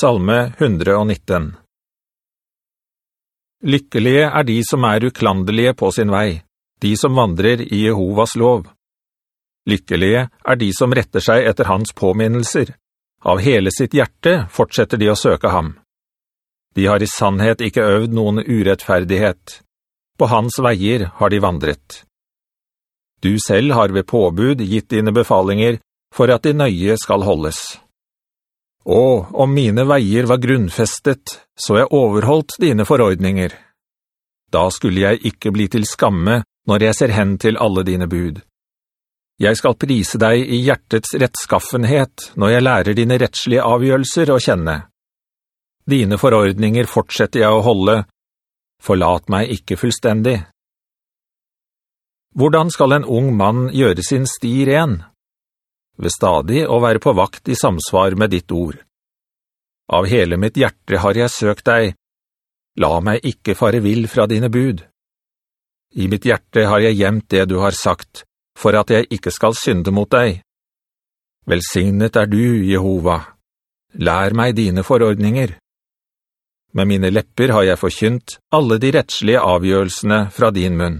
Salme 119 Lykkelige er de som er uklandelige på sin vei, de som vandrer i Jehovas lov. Lykkelige er de som retter seg etter hans påminnelser. Av hele sitt hjerte fortsetter de å søke ham. De har i sannhet ikke øvd noen urettferdighet. På hans veier har de vandret. Du selv har ved påbud gitt dine befalinger for at de nøye skal holdes. Og om mine veier var grunnfestet, så jeg overholdt dine forordninger. Da skulle jeg ikke bli til skamme når jeg ser hen til alle dine bud. Jeg skal prise deg i hjertets rettskaffenhet når jeg lærer dine rettslige avgjørelser å kjenne. Dine forordninger fortsetter jeg å holde. Forlat meg ikke fullstendig. Hvordan skal en ung mann gjøre sin sti ren? Ved stadig å være på vakt i samsvar med ditt ord. Av hele mitt hjerte har jeg søkt deg. La meg ikke fare vill fra dine bud. I mitt hjerte har jeg gjemt det du har sagt, for at jeg ikke skal synde mot deg. Velsignet er du, Jehova. Lær meg dine forordninger. Med mine lepper har jeg forkynt alle de rettslige avgjørelsene fra din munn.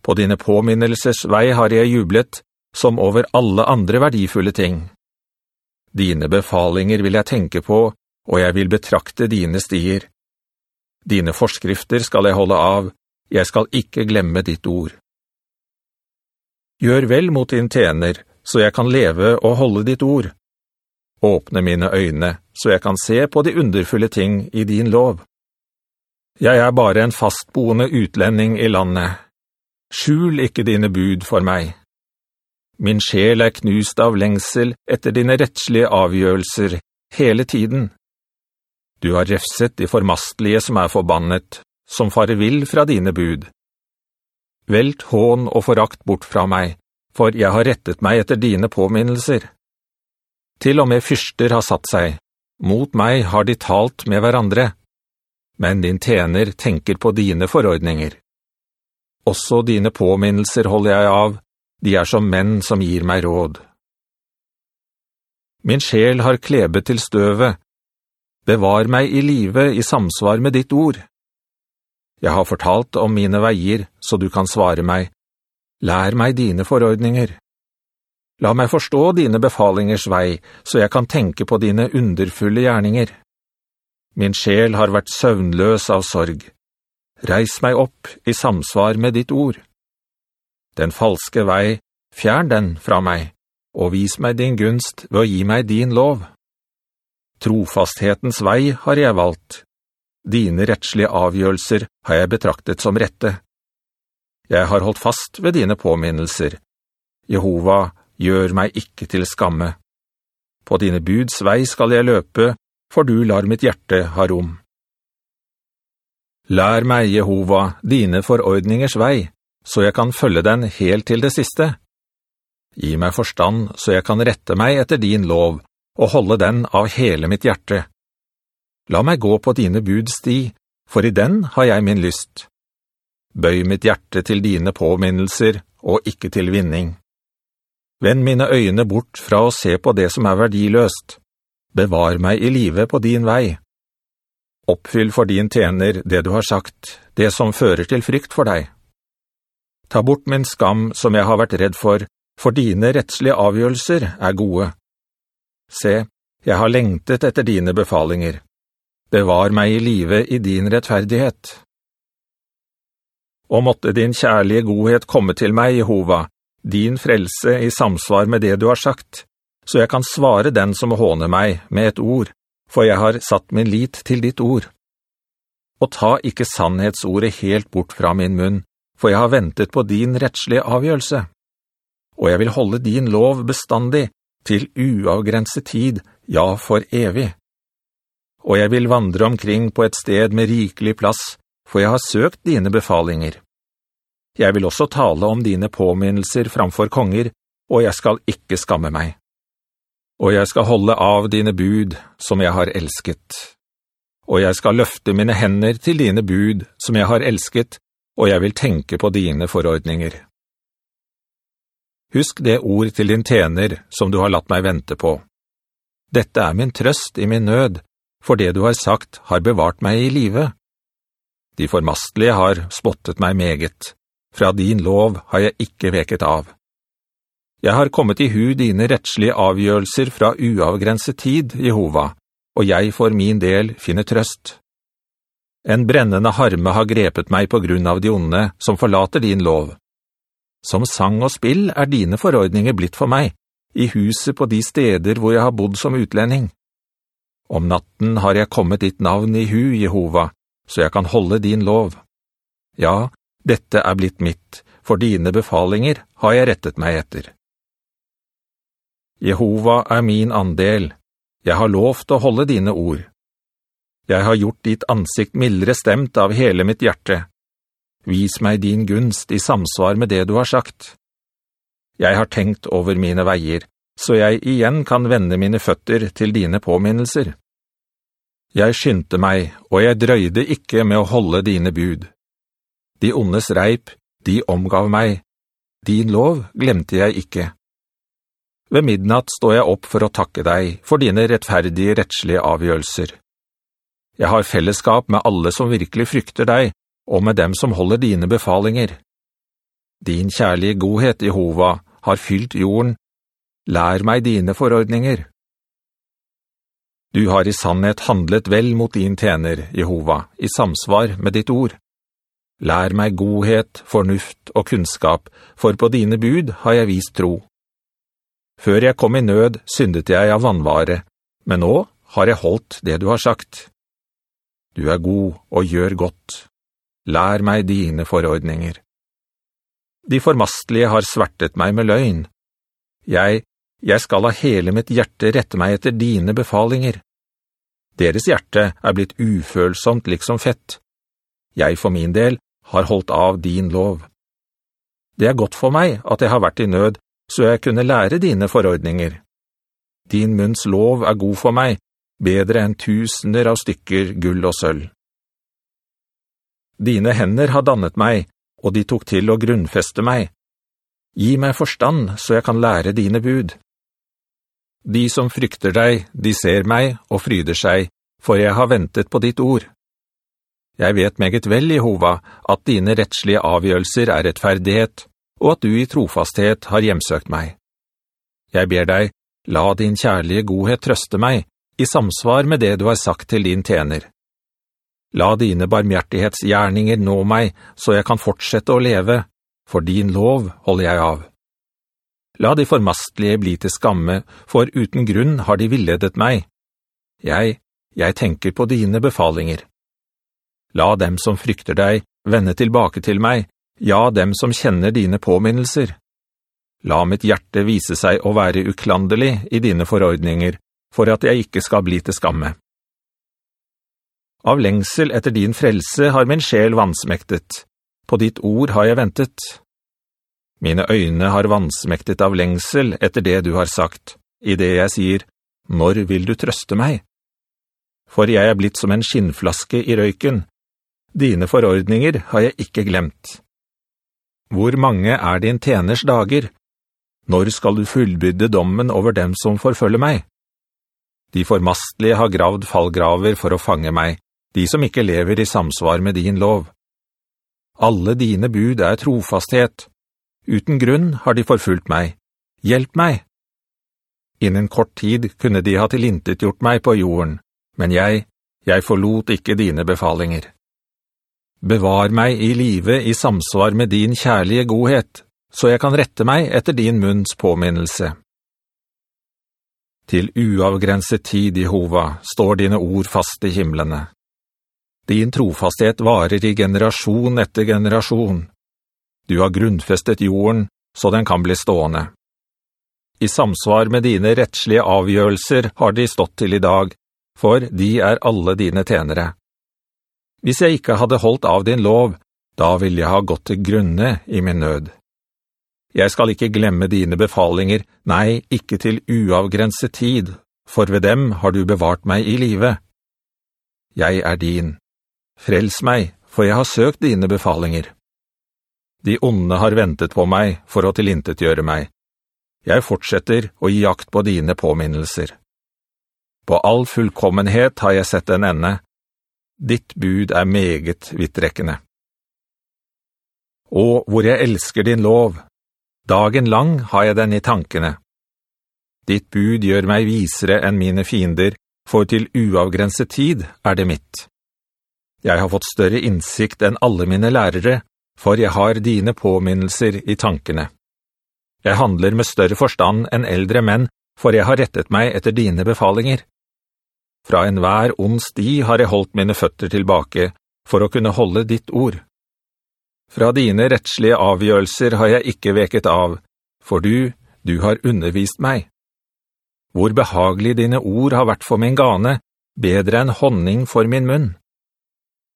På dine påminnelses vei har jeg jublet, som over alle andre verdifulle ting. Dine befalinger vil jeg tenke på, og jeg vil betrakte dine stier. Dine forskrifter skal jeg holde av, jeg skal ikke glemme ditt ord. Gjør vel mot din tjener, så jeg kan leve og holde ditt ord. Åpne mine øyne, så jeg kan se på de underfulle ting i din lov. Jeg er bare en fastboende utlending i landet. Skjul ikke dine bud for meg. Min sjel er knust av lengsel etter dine rettslige avgjørelser hele tiden. Du har refset de formastlige som er forbannet, som farer vill fra dine bud. Velt hån og forakt bort fra meg, for jeg har rettet meg etter dine påminnelser. Til og med fyrster har satt seg, mot meg har de talt med hverandre, men din tjener tenker på dine forordninger. Også dine påminnelser holder jeg av, de er som menn som gir meg råd. Min sjel har klebet til støvet. Bevar meg i live i samsvar med ditt ord. Jeg har fortalt om mine veier, så du kan svare meg. Lær meg dine forordninger. La meg forstå dine befalingers vei, så jeg kan tenke på dine underfulle gjerninger. Min sjel har vært søvnløs av sorg. Reis meg opp i samsvar med ditt ord. Den falske vei, fjern den fra meg, og vis meg din gunst ved å gi meg din lov. Trofasthetens vei har jeg valgt, Dine rettslige avgjørelser har jeg betraktet som rette. Jeg har holdt fast ved dine påminnelser. Jehova, gjør meg ikke til skamme. På dine buds vei skal jeg løpe, for du lar mitt hjerte ha rom. Lær meg, Jehova, dine forordningers vei, så jeg kan følge den helt til det siste. Gi meg forstand, så jeg kan rette meg etter din lov, og holde den av hele mitt hjerte. La meg gå på dine budsti, for i den har jeg min lyst. Bøy mitt hjerte til dine påminnelser, og ikke til vinning. Vend mine øyne bort fra å se på det som er verdiløst. Bevar meg i live på din vei. Oppfyll for din tjener det du har sagt, det som fører til frykt for deg. Ta bort min skam som jeg har vært redd for, for dine rettslige avgjørelser er gode. Se, jeg har lengtet etter dine befalinger. Bevar meg i live i din rettferdighet. Og måtte din kjærlige godhet komme til meg, Jehova, din frelse i samsvar med det du har sagt, så jeg kan svare den som håner meg med et ord, for jeg har satt min lit til ditt ord. Og ta ikke sannhetsordet helt bort fra min munn, for jeg har ventet på din rettslige avgjørelse. Og jeg vil holde din lov bestandig, til uavgrenset tid, ja, for evig og jeg vil vandre omkring på et sted med rikelig plass, for jeg har søkt dine befalinger. Jeg vil også tale om dine påminnelser framfor konger, og jeg skal ikke skamme meg. Og jeg skal holde av dine bud, som jeg har elsket. Og jeg skal løfte mine hender til dine bud, som jeg har elsket, og jeg vil tenke på dine forordninger. Husk det ord til din tjener, som du har latt meg vente på. Dette er min trøst i min nød, for det du har sagt har bevart meg i live. De formastlige har spottet meg meget. Fra din lov har jeg ikke veket av. Jeg har kommet i hu dine rettslige avgjørelser fra uavgrenset tid, Jehova, og jeg for min del finner trøst. En brennende harme har grepet meg på grunn av de onde som forlater din lov. Som sang og spill er dine forordninger blitt for meg, i huset på de steder hvor jeg har bodd som utlending. Om natten har jeg kommet ditt navn i hu, Jehova, så jeg kan holde din lov. Ja, dette er blitt mitt, for dine befalinger har jeg rettet meg etter. Jehova er min andel, jeg har lovt å holde dine ord. Jeg har gjort ditt ansikt mildre stemt av hele mitt hjerte. Vis meg din gunst i samsvar med det du har sagt. Jeg har tenkt over mine veier, så jeg igjen kan vende mine føtter til dine påminnelser. Jeg skyndte meg, og jeg drøyde ikke med å holde dine bud. De ondes reip, de omgav meg. Din lov glemte jeg ikke. Ved midnatt står jeg opp for å takke deg for dine rettferdige rettslige avgjørelser. Jeg har fellesskap med alle som virkelig frykter deg, og med dem som holder dine befalinger. Din kjærlige godhet, Jehova, har fylt jorden. Lær meg dine forordninger. Du har i sannhet handlet vel mot din tjener, Jehova, i samsvar med ditt ord. Lær meg godhet, fornuft og kunnskap, for på dine bud har jeg vist tro. Før jeg kom i nød, syndet jeg av vannvare, men nå har jeg holdt det du har sagt. Du er god og gjør godt. Lær meg dine forordninger. De formastlige har svertet meg med løgn. Jeg, jeg skal av hele mitt hjerte rette meg etter dine befalinger. Deres hjerte er blitt ufølsomt liksom fett. Jeg for min del har holdt av din lov. Det er godt for meg at jeg har vært i nød, så jeg kunne lære dine forordninger. Din munns lov er god for meg, bedre enn tusener av stykker gull og sølv. Dine hender har dannet meg, og de tok til å grunnfeste meg. Gi meg forstand, så jeg kan lære dine bud. De som frykter deg, de ser meg og fryder seg, for jeg har ventet på ditt ord. Jeg vet meget vel, Jehova, at dine rettslige avgjørelser er rettferdighet, og at du i trofasthet har hjemsøkt meg. Jeg ber deg, la din kjærlige godhet trøste meg, i samsvar med det du har sagt til din tjener. La dine barmhjertighetsgjerninger nå meg, så jeg kan fortsette å leve, for din lov holder jeg av. La de formastlige bli til skamme, for uten grunn har de villedet meg. Jeg, jeg tenker på dine befalinger. La dem som frykter deg vende tilbake til meg, ja, dem som kjenner dine påminnelser. La mitt hjerte vise seg å være uklanderlig i dine forordninger, for at jeg ikke skal bli til skamme. Av lengsel etter din frelse har min sjel vansmektet. På ditt ord har jeg ventet. Mine øyne har vansmektet av lengsel etter det du har sagt, i det jeg sier, «Når vil du trøste meg?» For jeg er blitt som en skinnflaske i røyken. Dine forordninger har jeg ikke glemt. Hvor mange er din tjeners dager? Når skal du fullbydde dommen over dem som forfølger meg? De formastlige har gravd fallgraver for å fange meg, de som ikke lever i samsvar med din lov. Alle dine bud er trofasthet. Uten grunn har de forfulgt meg. Hjelp meg! Innen kort tid kunne de ha tilintet gjort meg på jorden, men jeg, jeg forlot ikke dine befalinger. Bevar meg i live i samsvar med din kjærlige godhet, så jeg kan rette meg etter din munns påminnelse. Til uavgrenset tid, Jehova, står dine ord fast i himmelene. Din trofasthet varer i generasjon etter generasjon. Du har grunnfestet jorden, så den kan bli stående. I samsvar med dine rettslige avgjørelser har de stått til i dag, for de er alle dine tenere. Hvis jeg ikke hadde holdt av din lov, da ville jeg ha gått til grunne i min nød. Jeg skal ikke glemme dine befalinger, nei, ikke til uavgrenset tid, for ved dem har du bevart meg i live. Jeg er din. Frels meg, for jeg har søkt dine befalinger. De onde har ventet på meg for å tilintetgjøre meg. Jeg fortsetter å gi jakt på dine påminnelser. På all fullkommenhet har jeg sett en ende. Ditt bud er meget vittrekkende. Å, hvor jeg elsker din lov, dagen lang har jeg den i tankene. Ditt bud gjør meg visere enn mine fiender, for til uavgrenset tid er det mitt. Jeg har fått større innsikt enn alle mine lærere, for jeg har dine påminnelser i tankene. Jeg handler med større forstand enn eldre menn, for jeg har rettet meg etter dine befalinger. Fra enhver ond sti har jeg holdt mine føtter tilbake, for å kunne holde ditt ord. Fra dine rettslige avgjørelser har jeg ikke veket av, for du, du har undervist meg. Hvor behagelig dine ord har vært for min gane, bedre enn honning for min munn.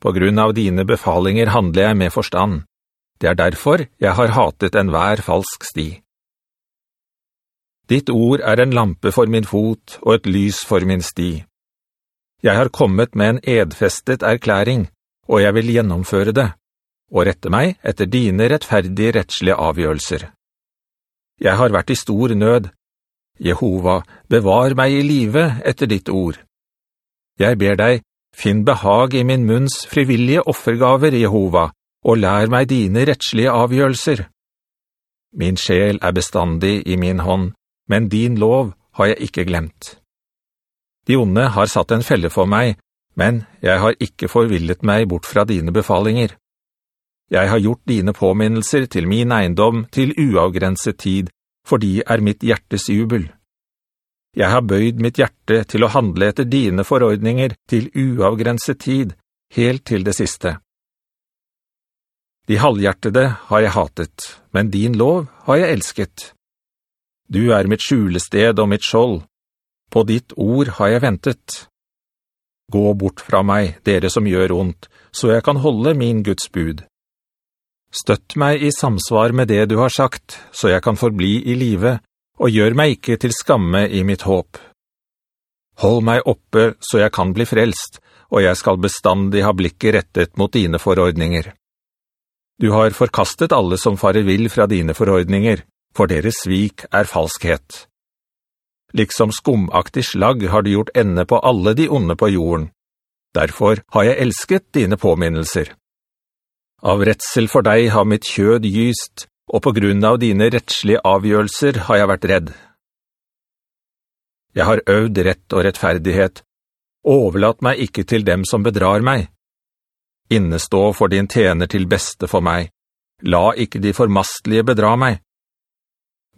På grunn av dine befalinger handler jeg med forstand. Det er derfor jeg har hatet enhver falsk sti. Ditt ord er en lampe for min fot og et lys for min sti. Jeg har kommet med en edfestet erklæring, og jeg vil gjennomføre det, og rette meg etter dine rettferdige rettslige avgjørelser. Jeg har vært i stor nød. Jehova, bevar meg i live etter ditt ord. Jeg ber deg, finn behag i min munns frivillige offergaver, Jehova, og lær meg dine rettslige avgjørelser. Min sjel er bestandig i min hånd, men din lov har jeg ikke glemt. De onde har satt en felle for meg, men jeg har ikke forvillet meg bort fra dine befalinger. Jeg har gjort dine påminnelser til min eiendom til uavgrenset tid, for de er mitt hjertes jubel. Jeg har bøyd mitt hjerte til å handle etter dine forordninger til uavgrenset tid, helt til det siste. De halvhjertede har jeg hatet, men din lov har jeg elsket. Du er mitt skjulested og mitt skjold. På ditt ord har jeg ventet. Gå bort fra meg, dere som gjør ondt, så jeg kan holde min Guds bud. Støtt meg i samsvar med det du har sagt, så jeg kan forbli i live, og gjør meg ikke til skamme i mitt håp. Hold meg oppe så jeg kan bli frelst, og jeg skal bestandig ha blikket rettet mot dine forordninger. Du har forkastet alle som farer vil fra dine forordninger, for deres svik er falskhet. Liksom skumaktig slag har du gjort ende på alle de onde på jorden. Derfor har jeg elsket dine påminnelser. Av retsel for deg har mitt kjød gyst, og på grunn av dine rettslige avgjørelser har jeg vært redd. Jeg har øvd rett og rettferdighet. overlat meg ikke til dem som bedrar meg innestå for din tjener til beste for meg. La ikke de formastlige bedra meg.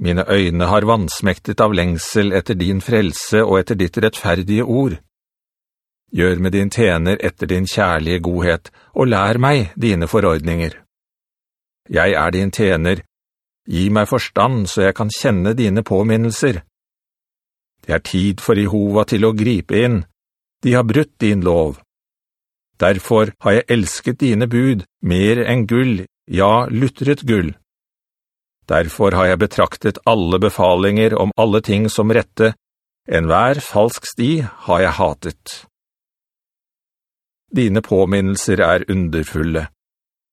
Mine øyne har vansmektet av lengsel etter din frelse og etter ditt rettferdige ord. Gjør med din tjener etter din kjærlige godhet, og lær meg dine forordninger. Jeg er din tjener. Gi meg forstand så jeg kan kjenne dine påminnelser. Det er tid for Jehova til å gripe inn. De har brutt din lov. Derfor har jeg elsket dine bud mer enn gull, ja, luttret gull. Derfor har jeg betraktet alle befalinger om alle ting som rette, en hver falsk sti har jeg hatet. Dine påminnelser er underfulle.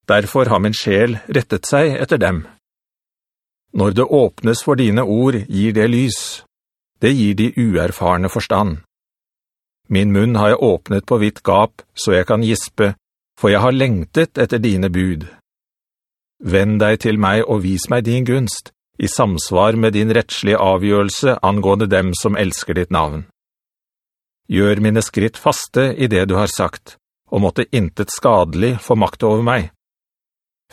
Derfor har min sjel rettet seg etter dem. Når det åpnes for dine ord, gir det lys. Det gir de uerfarne forstand. Min munn har jeg åpnet på hvitt gap, så jeg kan gispe, for jeg har lengtet etter dine bud. Vend deg til meg og vis meg din gunst, i samsvar med din rettslige avgjørelse angående dem som elsker ditt navn. Gjør mine skritt faste i det du har sagt, og måtte intet skadelig få makt over meg.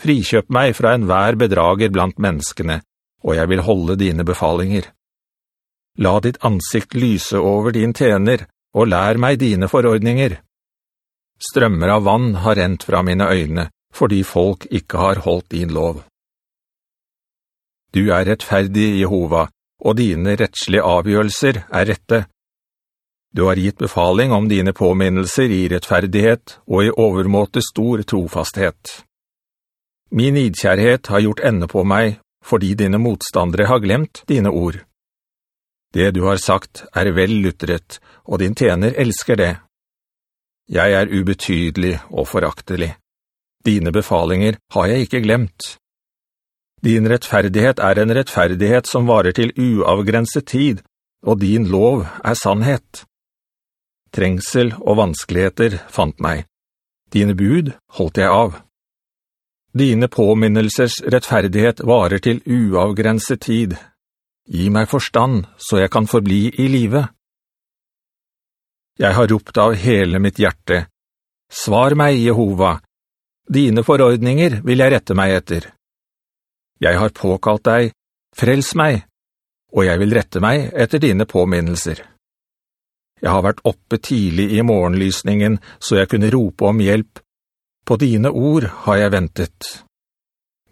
Frikjøp meg fra enhver bedrager blant menneskene, og jeg vil holde dine befalinger. La ditt ansikt lyse over din tjener, og lær meg dine forordninger. Strømmer av vann har rent fra mine øyne, fordi folk ikke har holdt din lov. Du er rettferdig, Jehova, og dine rettslige avgjørelser er rette. Du har gitt befaling om dine påminnelser i rettferdighet og i overmåte stor trofasthet. Min idkjærhet har gjort ende på meg, fordi dine motstandere har glemt dine ord. Det du har sagt er vel luttret, og din tjener elsker det. Jeg er ubetydelig og foraktelig. Dine befalinger har jeg ikke glemt. Din rettferdighet er en rettferdighet som varer til uavgrenset tid, og din lov er sannhet. Trengsel og vanskeligheter fant meg. Dine bud holdt jeg av. Dine påminnelsers rettferdighet varer til uavgrenset tid. Gi meg forstand, så jeg kan forbli i livet. Jeg har ropt av hele mitt hjerte. Svar meg, Jehova. Dine forordninger vil jeg rette meg etter. Jeg har påkalt deg, frels meg, og jeg vil rette meg etter dine påminnelser. Jeg har vært oppe tidlig i morgenlysningen, så jeg kunne rope om hjelp. På dine ord har jeg ventet.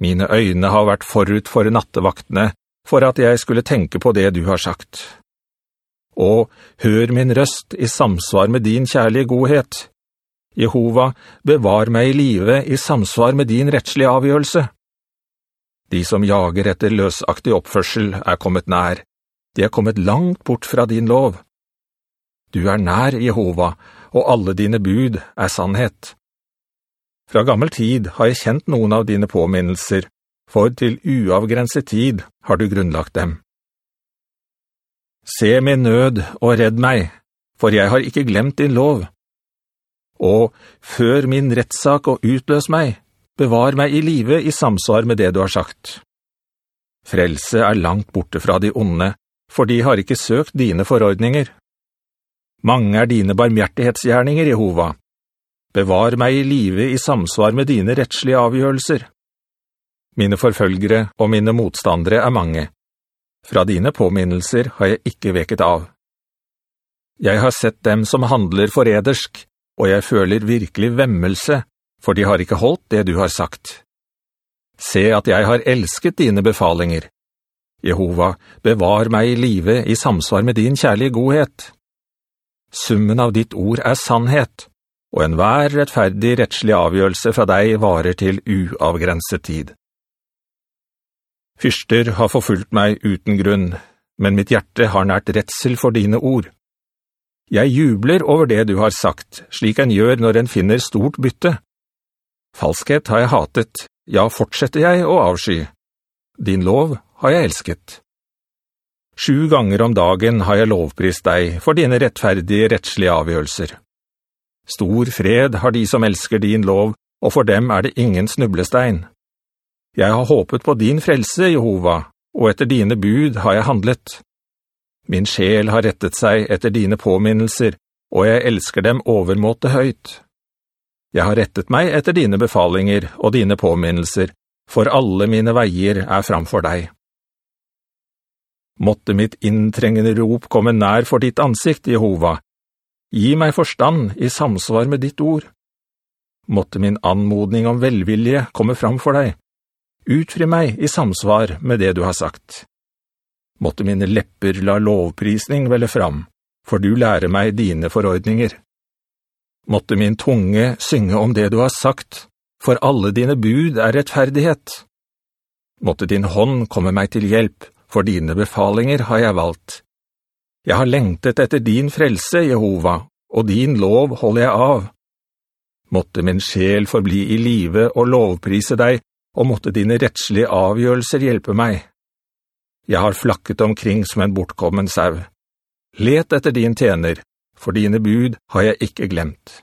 Mine øyne har vært forut for nattevaktene, for at jeg skulle tenke på det du har sagt. Og hør min røst i samsvar med din kjærlige godhet. Jehova, bevar meg i live i samsvar med din rettslige avgjørelse. De som jager etter løsaktig oppførsel er kommet nær. De er kommet langt bort fra din lov. Du er nær, Jehova, og alle dine bud er sannhet. Fra gammel tid har jeg kjent noen av dine påminnelser, for til uavgrenset tid har du grunnlagt dem. Se min nød og redd meg, for jeg har ikke glemt din lov. Og før min rettsak og utløs meg, bevar meg i live i samsvar med det du har sagt. Frelse er langt borte fra de onde, for de har ikke søkt dine forordninger. Mange er dine barmhjertighetsgjerninger, Jehova. Bevar meg i live i samsvar med dine rettslige avgjørelser. Mine forfølgere og mine motstandere er mange. Fra dine påminnelser har jeg ikke veket av. Jeg har sett dem som handler foredersk, og jeg føler virkelig vemmelse, for de har ikke holdt det du har sagt. Se at jeg har elsket dine befalinger. Jehova, bevar meg i live i samsvar med din kjærlige godhet. Summen av ditt ord er sannhet, og enhver rettferdig rettslig avgjørelse fra deg varer til uavgrenset tid. Fyrster har forfulgt meg uten grunn, men mitt hjerte har nært retsel for dine ord. Jeg jubler over det du har sagt, slik en gjør når en finner stort bytte. Falskhet har jeg hatet, ja, fortsetter jeg å avsky. Din lov har jeg elsket. Sju ganger om dagen har jeg lovprist deg for dine rettferdige rettslige avgjørelser. Stor fred har de som elsker din lov, og for dem er det ingen snublestein. Jeg har håpet på din frelse, Jehova, og etter dine bud har jeg handlet. Min sjel har rettet seg etter dine påminnelser, og jeg elsker dem overmåte høyt. Jeg har rettet meg etter dine befalinger og dine påminnelser, for alle mine veier er framfor deg. Måtte mitt inntrengende rop komme nær for ditt ansikt, Jehova. Gi meg forstand i samsvar med ditt ord. Måtte min anmodning om velvilje komme fram for deg. Utfri meg i samsvar med det du har sagt. Måtte mine lepper la lovprisning velle fram, for du lærer meg dine forordninger. Måtte min tunge synge om det du har sagt, for alle dine bud er rettferdighet. Måtte din hånd komme meg til hjelp, for dine befalinger har jeg valgt. Jeg har lengtet etter din frelse, Jehova, og din lov holder jeg av. Måtte min sjel forbli i live og lovprise deg, og måtte dine rettslige avgjørelser hjelpe meg. Jeg har flakket omkring som en bortkommen sau. Let etter din tjener, for dine bud har jeg ikke glemt.